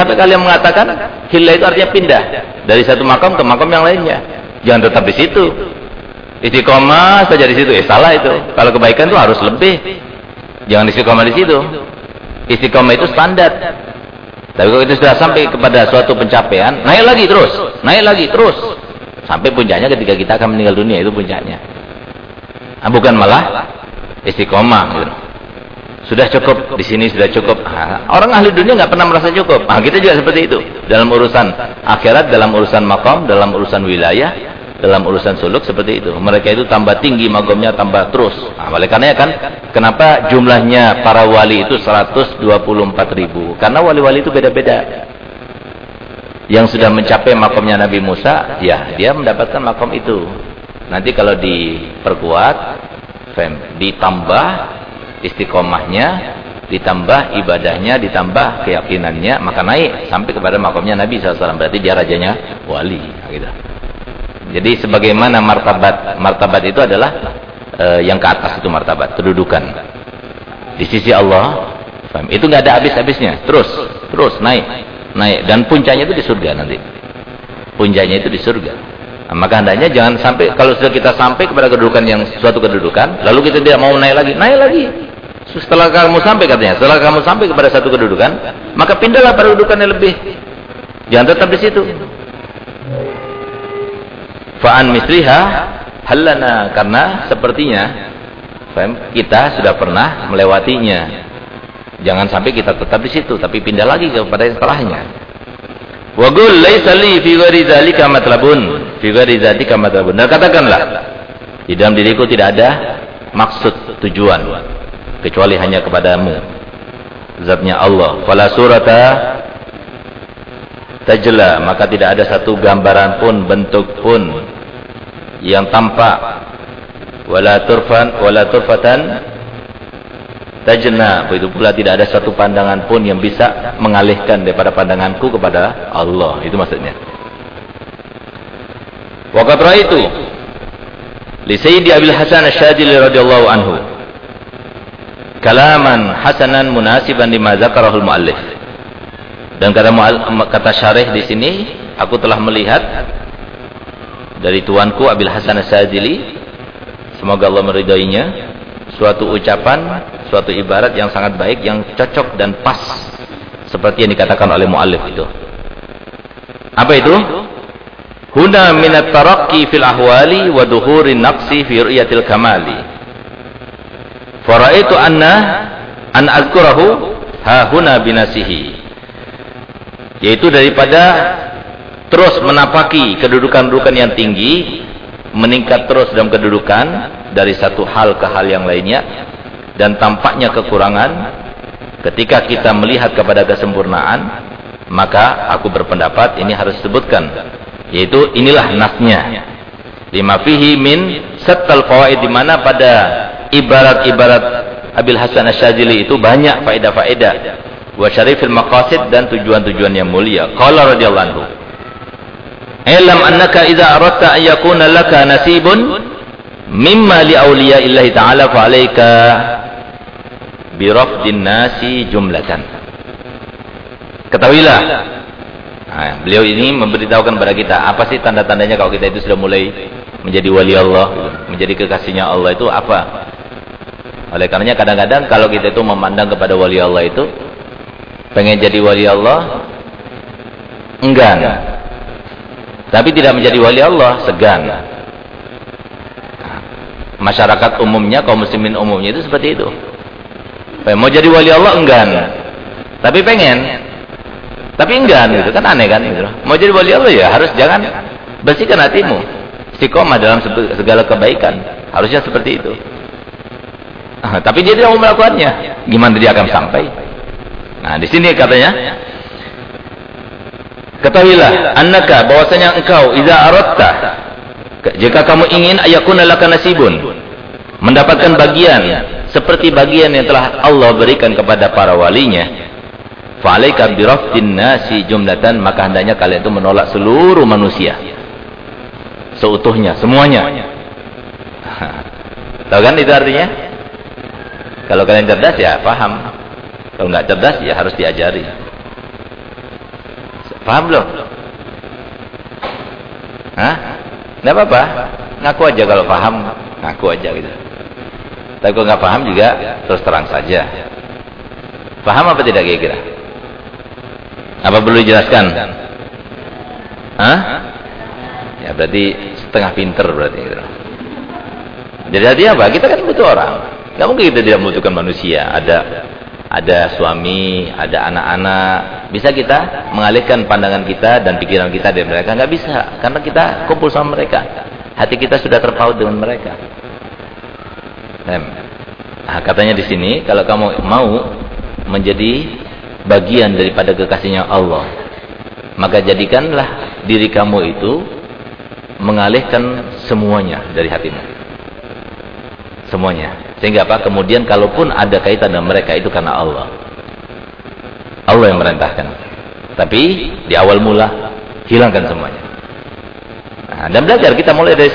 Sampai kalian mengatakan hilah itu artinya pindah dari satu makam ke makam yang lainnya. Jangan tetap di situ. Istiqomah saja di situ. Eh salah itu. Kalau kebaikan itu harus lebih. Jangan istiqomah di situ. Istiqomah itu standar. Tapi kalau itu sudah sampai kepada suatu pencapaian, naik lagi terus, naik lagi terus. Sampai puncaknya ketika kita akan meninggal dunia itu puncaknya. Nah, bukan malah istiqomah gitu. Sudah cukup di sini sudah cukup. Nah, orang ahli dunia nggak pernah merasa cukup. Nah, kita juga seperti itu dalam urusan akhirat, dalam urusan makom, dalam urusan wilayah, dalam urusan suluk seperti itu. Mereka itu tambah tinggi makomnya tambah terus. Nah, oleh karena kan kenapa jumlahnya para wali itu 124 ribu? Karena wali-wali itu beda-beda. Yang sudah mencapai makomnya Nabi Musa, ya dia mendapatkan makom itu. Nanti kalau diperkuat, ditambah istiqomahnya, ditambah ibadahnya, ditambah keyakinannya, maka naik sampai kepada makamnya Nabi SAW. Berarti dia rajanya wali. Gitu. Jadi sebagaimana martabat martabat itu adalah uh, yang ke atas itu martabat, kedudukan. Di sisi Allah, itu nggak ada habis-habisnya. Terus, terus naik, naik. Dan puncaknya itu di surga nanti. Puncaknya itu di surga. Nah, maka hendaknya jangan sampai kalau sudah kita sampai kepada kedudukan yang suatu kedudukan, lalu kita tidak mau naik lagi, naik lagi. Setelah kamu sampai katanya, setelah kamu sampai kepada satu kedudukan, maka pindahlah pada kedudukan yang lebih. Jangan tetap di situ. Fa'an misliha halana karena sepertinya kita sudah pernah melewatinya. Jangan sampai kita tetap di situ, tapi pindah lagi kepada yang setelahnya. Wa qul laisa li fi ghairi dzalika matlabun fi ghairi dzatika madhabun. Dan katakanlah di dalam diriku tidak ada maksud tujuan kecuali hanya kepadamu. Zatnya Allah. Fala surata tajla, maka tidak ada satu gambaran pun, bentuk pun yang tampak. Wala turfan wala turfatan tajna. Begitu pula tidak ada satu pandangan pun yang bisa mengalihkan daripada pandanganku kepada Allah. Itu maksudnya. Waqat ra'aitu li Sayyidi Abil Hasan Asy-Syadzili radhiyallahu anhu kalaman hasanan munasiban lima zakarahul muallif. Dan kata kata syarih di sini, aku telah melihat dari tuanku Abil Hasan Asy-Syadzili semoga Allah meridainya suatu ucapan, suatu ibarat yang sangat baik yang cocok dan pas seperti yang dikatakan oleh muallif itu. Apa itu? Huna minat tarakki fil ahwali wa duhurin naqsi fi ru'yatil kamali. Faraitu anna an azkurahu ha huna binasihi. Yaitu daripada terus menapaki kedudukan-kedudukan yang tinggi, meningkat terus dalam kedudukan dari satu hal ke hal yang lainnya dan tampaknya kekurangan. Ketika kita melihat kepada kesempurnaan maka aku berpendapat ini harus disebutkan. Yaitu inilah nasnya. Lima fihi min sattal fawaid di mana pada ibarat-ibarat Abil Hasan Asyajili itu banyak faedah-faedah. Wa syarifil maqasid dan tujuan-tujuan yang mulia. Qala radhiyallahu anhu. Ilam annaka idza aradta an yakuna laka nasibun mimma li awliya illahi ta'ala fa alayka bi rafdin nasi jumlatan. Ketahuilah Nah, beliau ini memberitahukan kepada kita apa sih tanda-tandanya kalau kita itu sudah mulai menjadi wali Allah, menjadi kekasihnya Allah itu apa? Oleh karenanya kadang-kadang kalau kita itu memandang kepada wali Allah itu pengen jadi wali Allah enggan. Tapi tidak menjadi wali Allah segan. Masyarakat umumnya kaum muslimin umumnya itu seperti itu. Mau jadi wali Allah enggan. Tapi pengen tapi enggak gitu kan aneh kan gitu. Mau jadi wali Allah ya harus jangan bersihkan hatimu. Istiqomah dalam segala kebaikan. Harusnya seperti itu. Nah, tapi dia tidak mau melakukannya. Gimana dia akan sampai? Nah, di sini katanya Ketahuilah annaka bahwasanya engkau idza aratta jika kamu ingin ayakuna laka nasibun mendapatkan bagian seperti bagian yang telah Allah berikan kepada para walinya Fa'alaika birafdin nasi jumlatan maka hendaknya kalian itu menolak seluruh manusia. Seutuhnya, semuanya. Tahu kan itu artinya? Kalau kalian cerdas ya paham. Kalau nggak cerdas ya harus diajari. Paham belum? Hah? Enggak apa-apa. Ngaku aja kalau paham, ngaku aja gitu. Tapi kalau nggak paham juga terus terang saja. Paham apa tidak kira-kira? Apa perlu dijelaskan? Hah? Ya berarti setengah pinter berarti gitu. Jadi artinya apa? Kita kan butuh orang. Gak mungkin kita tidak membutuhkan manusia. Ada ada suami, ada anak-anak. Bisa kita mengalihkan pandangan kita dan pikiran kita dari mereka? Nggak bisa, karena kita kumpul sama mereka. Hati kita sudah terpaut dengan mereka. Nah, katanya di sini, kalau kamu mau menjadi bagian daripada kekasihnya Allah, maka jadikanlah diri kamu itu mengalihkan semuanya dari hatimu. Semuanya. Sehingga apa? Kemudian kalaupun ada kaitan dengan mereka itu karena Allah. Allah yang merintahkan. Tapi di awal mula hilangkan semuanya. Nah, dan belajar kita mulai dari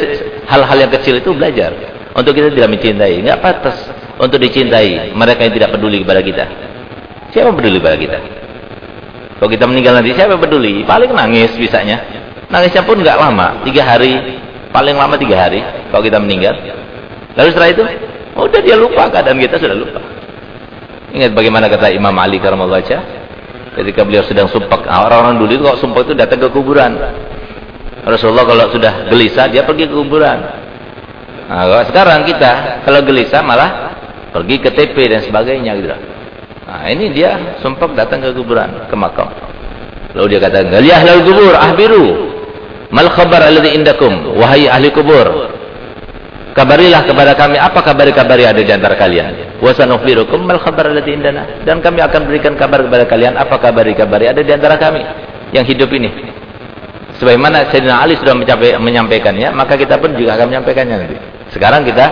hal-hal yang kecil itu belajar. Untuk kita tidak mencintai, enggak pantas untuk dicintai mereka yang tidak peduli kepada kita. Siapa peduli kepada kita? Kalau kita meninggal nanti siapa peduli? Paling nangis bisanya. Nangisnya pun enggak lama, tiga hari, paling lama tiga hari kalau kita meninggal. Lalu setelah itu Udah dia lupa keadaan kita sudah lupa. Ingat bagaimana kata Imam Ali karamallahu wajah ketika beliau sedang sumpah. Ah, orang-orang dulu itu kalau sumpah itu datang ke kuburan. Rasulullah kalau sudah gelisah dia pergi ke kuburan. Nah, kalau sekarang kita kalau gelisah malah pergi ke TP dan sebagainya gitu. Nah, ini dia sumpah datang ke kuburan, ke makam. Lalu dia kata, "Ya ahlul kubur, ahbiru. Mal khabar alladhi indakum? Wahai ahli kubur, Kabarilah kepada kami apa kabar-kabar yang ada di antara kalian. Wa sanukhbirukum mal khabar allati indana. Dan kami akan berikan kabar kepada kalian apa kabar-kabar yang ada di antara kami yang hidup ini. Sebagaimana Sayyidina Ali sudah menyampaikannya, maka kita pun juga akan menyampaikannya nanti. Sekarang kita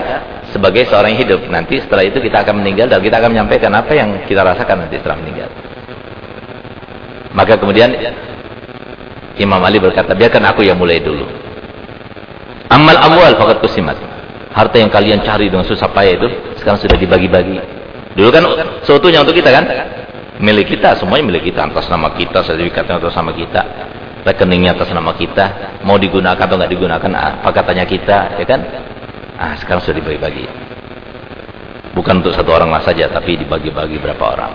sebagai seorang yang hidup, nanti setelah itu kita akan meninggal dan kita akan menyampaikan apa yang kita rasakan nanti setelah meninggal. Maka kemudian Imam Ali berkata, biarkan aku yang mulai dulu. Amal amwal fakat kusimat. Harta yang kalian cari dengan susah payah itu sekarang sudah dibagi-bagi. Dulu kan seutuhnya untuk kita kan? Milik kita, semuanya milik kita. Atas nama kita, sertifikatnya atas nama kita. Rekeningnya atas nama kita. Mau digunakan atau nggak digunakan, apa katanya kita, ya kan? Ah, sekarang sudah dibagi-bagi. Bukan untuk satu orang saja, tapi dibagi-bagi berapa orang.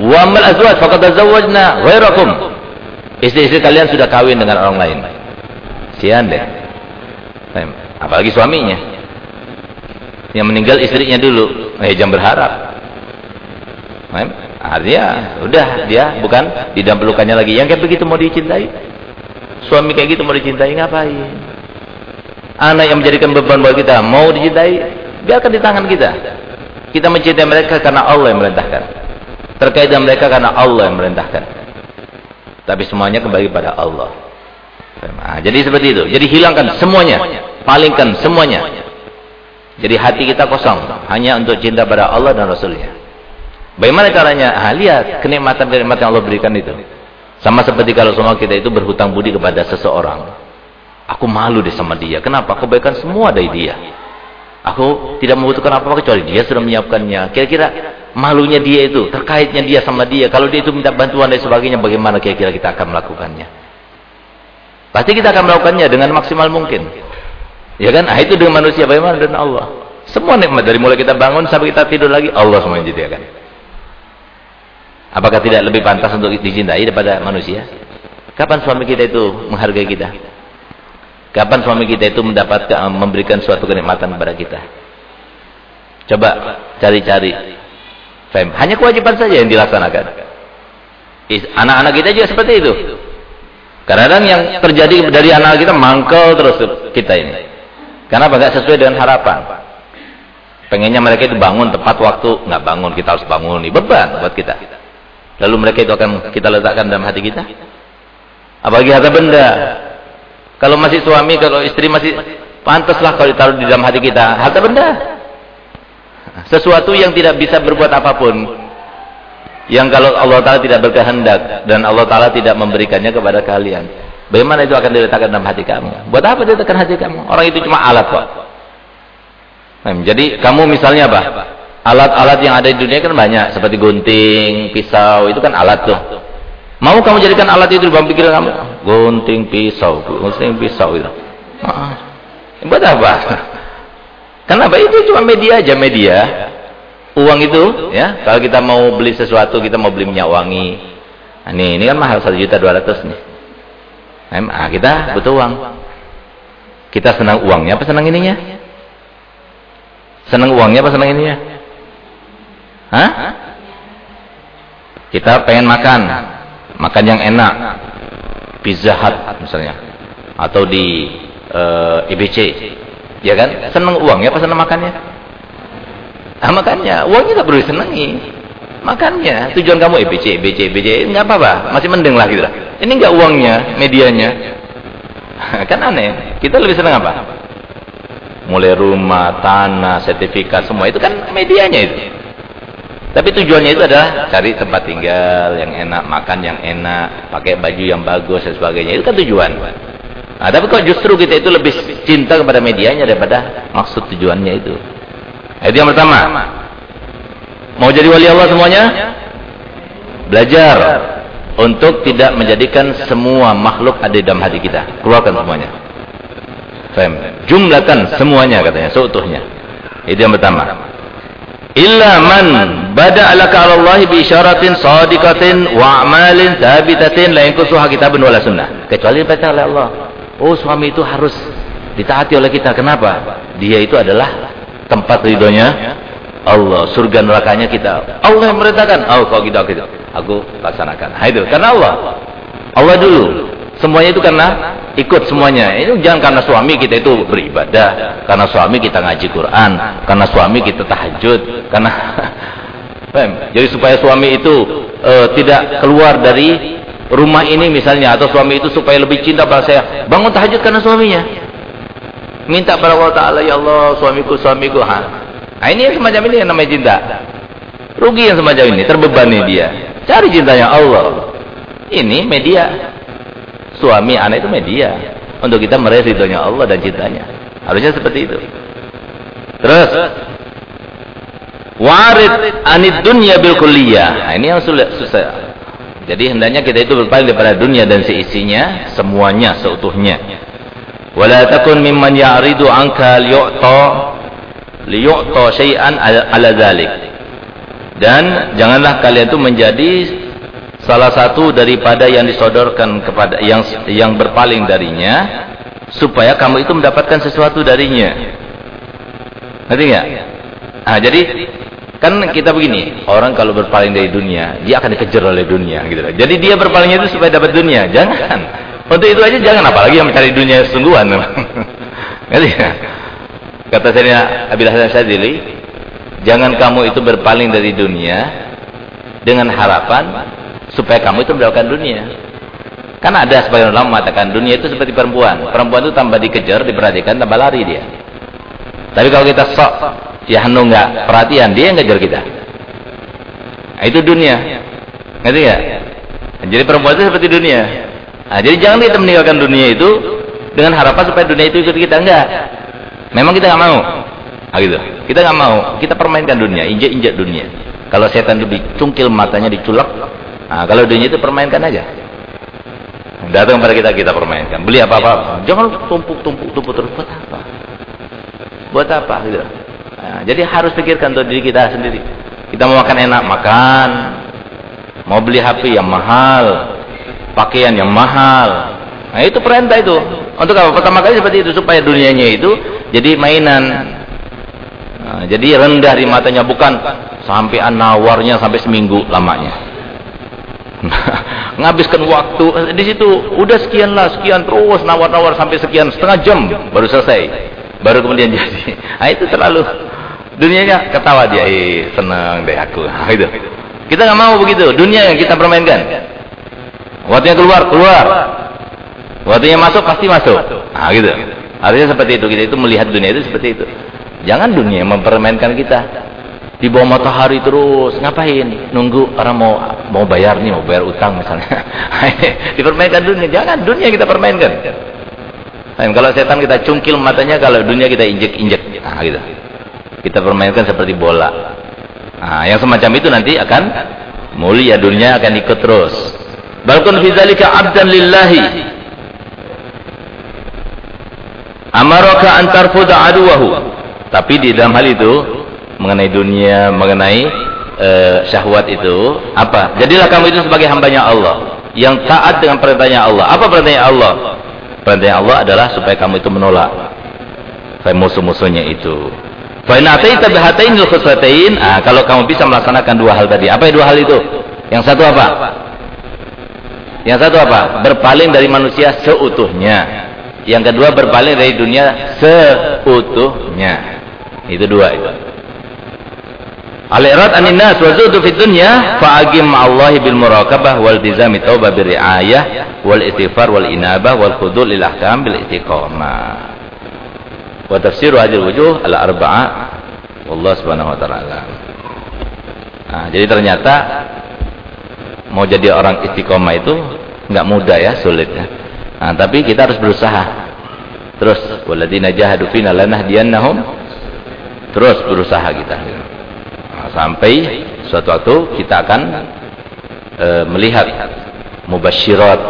Wa mal azwaj faqad tazawwajna ghairakum. Istri-istri kalian sudah kawin dengan orang lain. Sian deh. Apalagi suaminya. Yang meninggal istrinya dulu. Eh, jangan berharap. Artinya, udah dia bukan pelukannya lagi. Yang kayak begitu mau dicintai. Suami kayak gitu mau dicintai ngapain? Anak yang menjadikan beban buat kita mau dicintai, biarkan di tangan kita. Kita mencintai mereka karena Allah yang merintahkan. Terkait dengan mereka karena Allah yang merintahkan. Tapi semuanya kembali pada Allah. Nah, jadi seperti itu. Jadi hilangkan semuanya. Palingkan semuanya. Jadi hati kita kosong. Hanya untuk cinta pada Allah dan Rasulnya. Bagaimana caranya? Ah, lihat kenikmatan-kenikmatan yang Allah berikan itu. Sama seperti kalau semua kita itu berhutang budi kepada seseorang. Aku malu deh sama dia. Kenapa? Kebaikan semua dari dia. Aku tidak membutuhkan apa-apa kecuali dia sudah menyiapkannya. Kira-kira malunya dia itu, terkaitnya dia sama dia. Kalau dia itu minta bantuan dan sebagainya, bagaimana kira-kira kita akan melakukannya? Pasti kita akan melakukannya dengan maksimal mungkin. Ya kan? Nah, itu dengan manusia bagaimana dan Allah. Semua nikmat dari mulai kita bangun sampai kita tidur lagi Allah semua yang kan. Apakah tidak lebih pantas untuk dicintai daripada manusia? Kapan suami kita itu menghargai kita? Kapan suami kita itu mendapatkan memberikan suatu kenikmatan kepada kita? Coba cari-cari. Hanya kewajiban saja yang dilaksanakan. Anak-anak kita juga seperti itu. Kadang-kadang yang terjadi dari anak kita mangkel terus kita ini. Karena Nggak sesuai dengan harapan. Pengennya mereka itu bangun tepat waktu, nggak bangun kita harus bangun ini beban buat kita. Lalu mereka itu akan kita letakkan dalam hati kita. Apalagi harta benda. Kalau masih suami, kalau istri masih pantaslah kalau ditaruh di dalam hati kita harta benda. Sesuatu yang tidak bisa berbuat apa pun yang kalau Allah Ta'ala tidak berkehendak dan Allah Ta'ala tidak memberikannya kepada kalian bagaimana itu akan diletakkan dalam hati kamu buat apa diletakkan hati kamu orang itu cuma alat kok nah, jadi kamu misalnya apa alat-alat yang ada di dunia kan banyak seperti gunting, pisau itu kan alat tuh Mau kamu jadikan alat itu dalam pikiran kamu? Gunting pisau, gunting pisau itu. Buat apa? Kenapa? Itu cuma media aja media. Uang itu, ya. Kalau kita mau beli sesuatu, kita mau beli minyak wangi. Nah, ini, ini kan mahal satu juta dua ratus nih. Nah, kita butuh uang. Kita senang uangnya apa senang ininya? Senang uangnya apa senang ininya? Hah? Kita pengen makan makan yang enak pizza hut misalnya atau di uh, eh, IBC ya kan seneng uangnya apa seneng makannya ah makannya uangnya tak perlu senengi makannya. Tujuan kamu IBC IBC IBC nggak apa-apa. Masih mending lah gitu ini nggak uangnya medianya. Kan aneh. Kita lebih seneng apa? Mulai rumah tanah sertifikat semua. Itu kan medianya itu. Tapi tujuannya itu adalah cari tempat tinggal yang enak, makan yang enak, pakai baju yang bagus dan sebagainya. Itu kan tujuan. Nah, tapi kok justru kita itu lebih cinta kepada medianya daripada maksud tujuannya itu. Itu yang pertama. Mau jadi wali Allah semuanya? Belajar untuk tidak menjadikan semua makhluk ada dalam hati kita. Keluarkan semuanya. Jumlahkan semuanya katanya, seutuhnya. Itu yang pertama illa man bada alaka Allah bi isyaratin sadiqatin wa amalin thabitatin la yankusuha kitabun wala sunnah kecuali baca oleh Allah oh suami itu harus ditaati oleh kita kenapa dia itu adalah tempat ridhonya Allah surga nerakanya kita. Allah yang merintahkan. Oh kalau gitu gitu. Aku laksanakan. Nah, itu karena Allah. Allah dulu. Semuanya itu karena ikut semuanya. Itu jangan karena suami kita itu beribadah, karena suami kita ngaji Quran, karena suami kita tahajud, karena jadi supaya suami itu uh, tidak keluar dari rumah ini misalnya atau suami itu supaya lebih cinta pada saya, bangun tahajud karena suaminya. Minta pada Allah Taala ya Allah suamiku suamiku. Ha. Nah, ini yang semacam ini yang namanya cinta. Rugi yang semacam ini, terbebani dia. Cari cintanya Allah. Ini media. Suami anak itu media. Untuk kita meraih ridhonya Allah dan cintanya. Harusnya seperti itu. Terus warid anid dunya bil kulliyah. Nah, ini yang susah, susah. Jadi hendaknya kita itu berpaling daripada dunia dan seisinya semuanya seutuhnya. Wala takun mimman ya'ridu anka liyu'ta liyu'ta syai'an ala dhalik dan janganlah kalian itu menjadi salah satu daripada yang disodorkan kepada yang yang berpaling darinya supaya kamu itu mendapatkan sesuatu darinya. Ngerti enggak? Ah, jadi kan kita begini, orang kalau berpaling dari dunia, dia akan dikejar oleh dunia gitu Jadi dia berpalingnya itu supaya dapat dunia. Jangan. Untuk itu aja jangan apalagi yang mencari dunia sungguhan. Ngerti enggak? Kata saya Abil Hasan Syadzili, jangan kamu itu berpaling dari dunia dengan harapan supaya kamu itu mendapatkan dunia. Kan ada sebagian ulama mengatakan dunia itu seperti perempuan. Perempuan itu tambah dikejar, diperhatikan, tambah lari dia. Tapi kalau kita sok, ya hanu enggak perhatian, dia yang ngejar kita. Nah, itu dunia. Ngerti ya? Jadi perempuan itu seperti dunia. Nah, jadi jangan kita meninggalkan dunia itu dengan harapan supaya dunia itu ikut kita enggak. Memang kita enggak mau. Nah, gitu. Kita enggak mau. Kita permainkan dunia, injak-injak dunia. Kalau setan itu dicungkil matanya diculak, Nah, kalau dunia itu permainkan aja. Datang pada kita kita permainkan. Beli apa-apa, jangan tumpuk-tumpuk tumpuk terus buat apa? Buat apa gitu. Nah, jadi harus pikirkan untuk diri kita sendiri. Kita mau makan enak, makan. Mau beli HP yang mahal, pakaian yang mahal. Nah, itu perintah itu. Untuk apa? Pertama kali seperti itu supaya dunianya itu jadi mainan. Nah, jadi rendah di matanya bukan sampai nawarnya sampai seminggu lamanya. ngabiskan waktu. Di situ udah sekian lah sekian. Terus nawar-nawar sampai sekian setengah jam baru selesai. Baru kemudian jadi. Nah, itu terlalu. Dunianya ketawa dia. Eh, senang deh aku. Nah, itu. Kita nggak mau begitu. Dunia yang kita permainkan. Waktunya keluar keluar. Waktunya masuk pasti masuk. Nah gitu artinya seperti itu kita itu melihat dunia itu seperti itu. Jangan dunia mempermainkan kita. Di bawah matahari terus ngapain? Nunggu orang mau mau bayar nih mau bayar utang misalnya. Dipermainkan dunia jangan dunia kita permainkan. Kalau setan kita cungkil matanya kalau dunia kita injek-injek nah gitu. Kita permainkan seperti bola. Nah yang semacam itu nanti akan mulia dunia akan ikut terus. Bal kun fi dzalika 'abdan lillahi amaraka an tarfuda aduwahu tapi di dalam hal itu mengenai dunia mengenai uh, syahwat itu apa jadilah kamu itu sebagai hambanya Allah yang taat dengan perintahnya Allah apa perintahnya Allah perintahnya Allah adalah supaya kamu itu menolak musuh-musuhnya itu Fa in ataita ah kalau kamu bisa melaksanakan dua hal tadi. Apa dua hal itu? Yang satu apa? Yang satu apa? Berpaling dari manusia seutuhnya. Yang kedua berpaling dari dunia seutuhnya. Itu dua itu. Al-irad anin nas wa zuhdu fid dunya fa ma'allahi bil muraqabah wal tizami taubah bir riayah wal istighfar wal inabah wal khudul lil ahkam bil istiqamah wa tafsiru hadhihi wujuh al arba'ah wallahu subhanahu wa ta'ala nah, jadi ternyata mau jadi orang istiqomah itu enggak mudah ya sulit ya nah, tapi kita harus berusaha terus waladina jahadu fina lanahdiyannahum terus berusaha kita nah, sampai suatu waktu kita akan e, melihat mubasyirat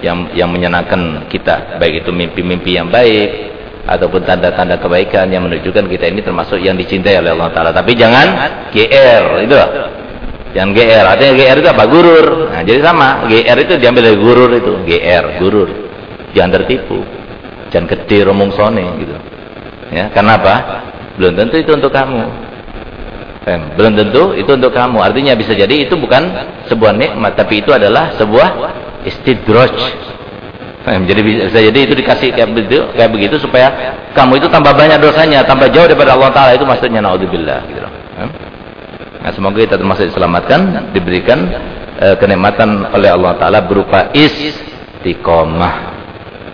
yang yang menyenangkan kita baik itu mimpi-mimpi yang baik ataupun tanda-tanda kebaikan yang menunjukkan kita ini termasuk yang dicintai oleh Allah Taala. Tapi jangan GR itu. Jangan GR. Artinya GR itu apa? Gurur. Nah, jadi sama. GR itu diambil dari gurur itu. GR, gurur. Jangan tertipu. Jangan ketir omong sone gitu. Ya, karena apa? Belum tentu itu untuk kamu. Belum tentu itu untuk kamu. Artinya bisa jadi itu bukan sebuah nikmat, tapi itu adalah sebuah istidraj Nah, jadi bisa jadi itu dikasih kayak begitu, kayak begitu supaya kamu itu tambah banyak dosanya, tambah jauh daripada Allah Taala itu maksudnya naudzubillah gitu Nah, semoga kita termasuk diselamatkan, diberikan uh, kenikmatan oleh Allah Taala berupa istiqomah.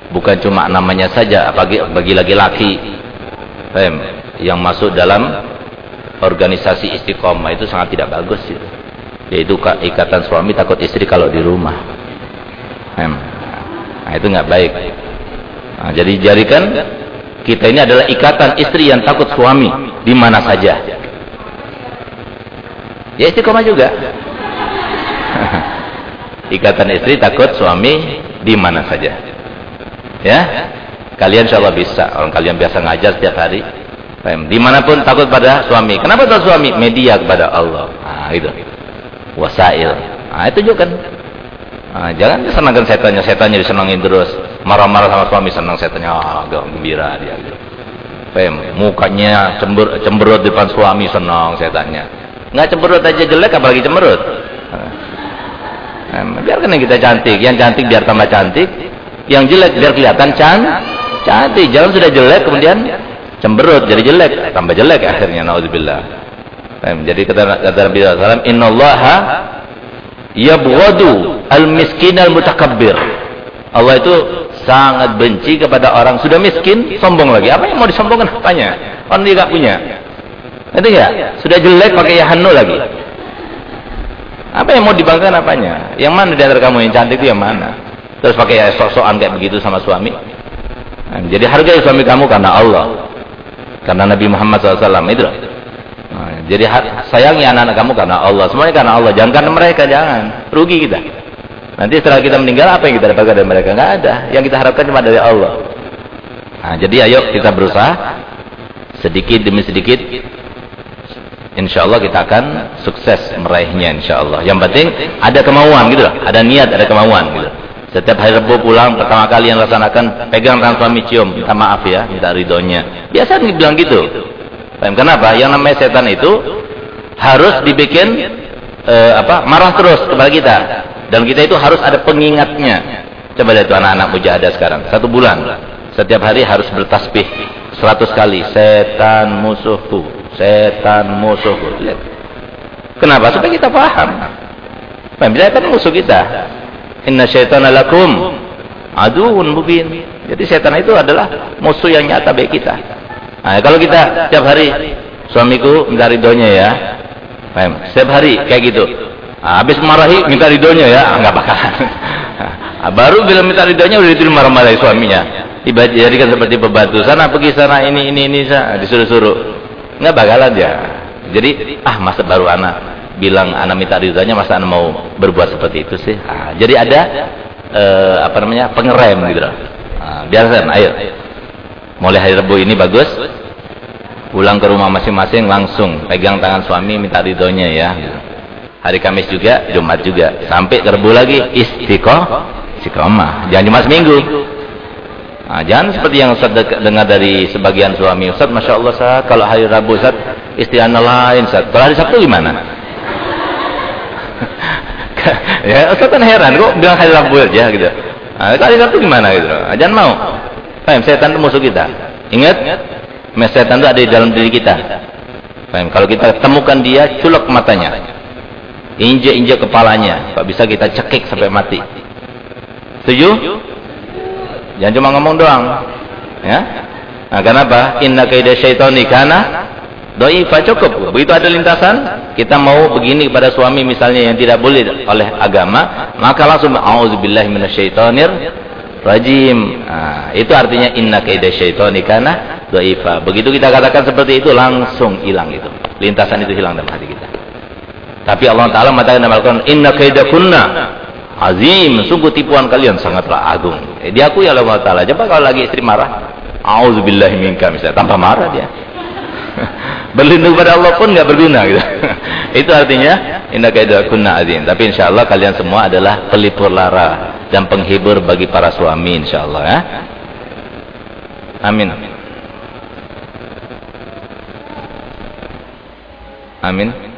Bukan cuma namanya saja bagi bagi laki-laki yang masuk dalam organisasi istiqomah itu sangat tidak bagus itu. Yaitu ikatan suami takut istri kalau di rumah. Nah, itu nggak baik. Nah, jadi jadikan kita ini adalah ikatan istri yang takut suami di mana saja. Ya istiqomah juga. ikatan istri takut suami di mana saja. Ya, kalian insya bisa. Orang kalian biasa ngajar setiap hari. Di mana pun takut pada suami. Kenapa takut suami? Media kepada Allah. Nah, itu. Wasail. Nah, itu juga kan Nah, jangan disenangkan setannya, setannya disenangin terus. Marah-marah sama suami senang setannya, ah, gembira dia. Pem, mukanya cember, cemberut depan suami senang setannya. Nggak cemberut aja jelek apalagi cemberut. Nah, biarkan yang kita cantik, yang cantik biar tambah cantik, yang jelek biar kelihatan can, cantik. Jangan sudah jelek kemudian cemberut jadi jelek, tambah jelek akhirnya naudzubillah. Jadi kata, kata Nabi sallallahu "Innallaha yabghadu al-miskin al-mutakabbir. Allah itu sangat benci kepada orang sudah miskin, sombong lagi. Apa yang mau disombongkan apanya? Orang dia enggak punya. Itu ya? Sudah jelek pakai yahanu lagi. Apa yang mau dibanggakan apanya? Yang mana di antara kamu yang cantik itu yang mana? Terus pakai ya sok-sokan kayak begitu sama suami. Nah, jadi hargai suami kamu karena Allah. Karena Nabi Muhammad SAW itu loh. Nah, jadi sayangi anak-anak kamu karena Allah. Semuanya karena Allah. Jangan karena mereka, jangan. Rugi kita. Nanti setelah kita meninggal, apa yang kita dapatkan dari mereka? Enggak ada. Yang kita harapkan cuma dari Allah. Nah, jadi ayo kita berusaha. Sedikit demi sedikit. Insya Allah kita akan sukses meraihnya insya Allah. Yang penting ada kemauan gitu loh. Ada niat, ada kemauan gitu. Setiap hari Rabu pulang, pertama kali yang laksanakan, pegang tangan suami cium. Minta maaf ya, minta ridhonya. Biasa bilang gitu. Kenapa? Yang namanya setan itu harus dibikin uh, apa? marah terus kepada kita. Dan kita itu harus ada pengingatnya. Coba lihat anak-anak mujahadah sekarang. Satu bulan. Setiap hari harus bertasbih. Seratus kali. Setan musuhku. Setan musuhku. Lihat. Kenapa? Supaya kita paham. Setan musuh kita. Inna syaitan lakum. Aduun mubin. Jadi setan itu adalah musuh yang nyata bagi kita. Nah, kalau kita setiap hari suamiku minta ridhonya ya. Paham? Setiap hari kayak gitu. Nah, habis marahi minta ridhonya ya, ah, bakalan. Nah, baru bila minta ridhonya udah diterima marah-marahi suaminya. Dijadikan seperti pembantu. Sana pergi sana ini ini ini disuruh-suruh. Enggak bakalan ya. Jadi ah masa baru anak bilang anak minta ridhonya masa anak mau berbuat seperti itu sih? Nah, jadi ada uh, apa namanya pengerem gitu loh. Nah, biasa ayo. Mulai hari Rabu ini bagus. Pulang ke rumah masing-masing langsung. Pegang tangan suami minta ridhonya ya. Hari Kamis juga Jumat juga. Sampai ke Rabu lagi istiqomah istiqomah. Jangan cuma seminggu nah, jangan seperti yang Ustaz dengar dari sebagian suami Ustaz. Masya Allah Ustaz. Kalau hari Rabu Ustaz istiqomah lain Ustaz. Kalau hari Sabtu gimana? Ya Ustaz kan heran. Kok bilang hari Rabu aja gitu. Nah, hari Sabtu gimana gitu? Nah, jangan mau. Paham, setan itu musuh kita. Ingat? Setan itu ada di dalam diri kita. Paham? kalau kita temukan dia culok matanya. Injek-injek kepalanya. Pak bisa kita cekik sampai mati? Setuju? Jangan cuma ngomong doang ya nah, kenapa? inna kaidah syaitani kana doifa cukup begitu ada lintasan kita mau begini kepada suami misalnya yang tidak boleh oleh agama maka langsung a'udzubillahi minasyaitonir rajim. Nah, itu artinya inna kaida syaitani kana dhaifa. Begitu kita katakan seperti itu langsung hilang itu. Lintasan itu hilang dalam hati kita. Tapi Allah Taala mengatakan dalam Al-Qur'an inna kunna azim. Sungguh tipuan kalian sangatlah agung. Eh, diakui oleh Allah Taala. Coba kalau lagi istri marah, auzubillahi minka misalnya tanpa marah dia. Berlindung pada Allah pun nggak berguna gitu. itu artinya inna kunna azim. Tapi insyaallah kalian semua adalah pelipur lara dan penghibur bagi para suami insyaallah ya. Amin. Amin.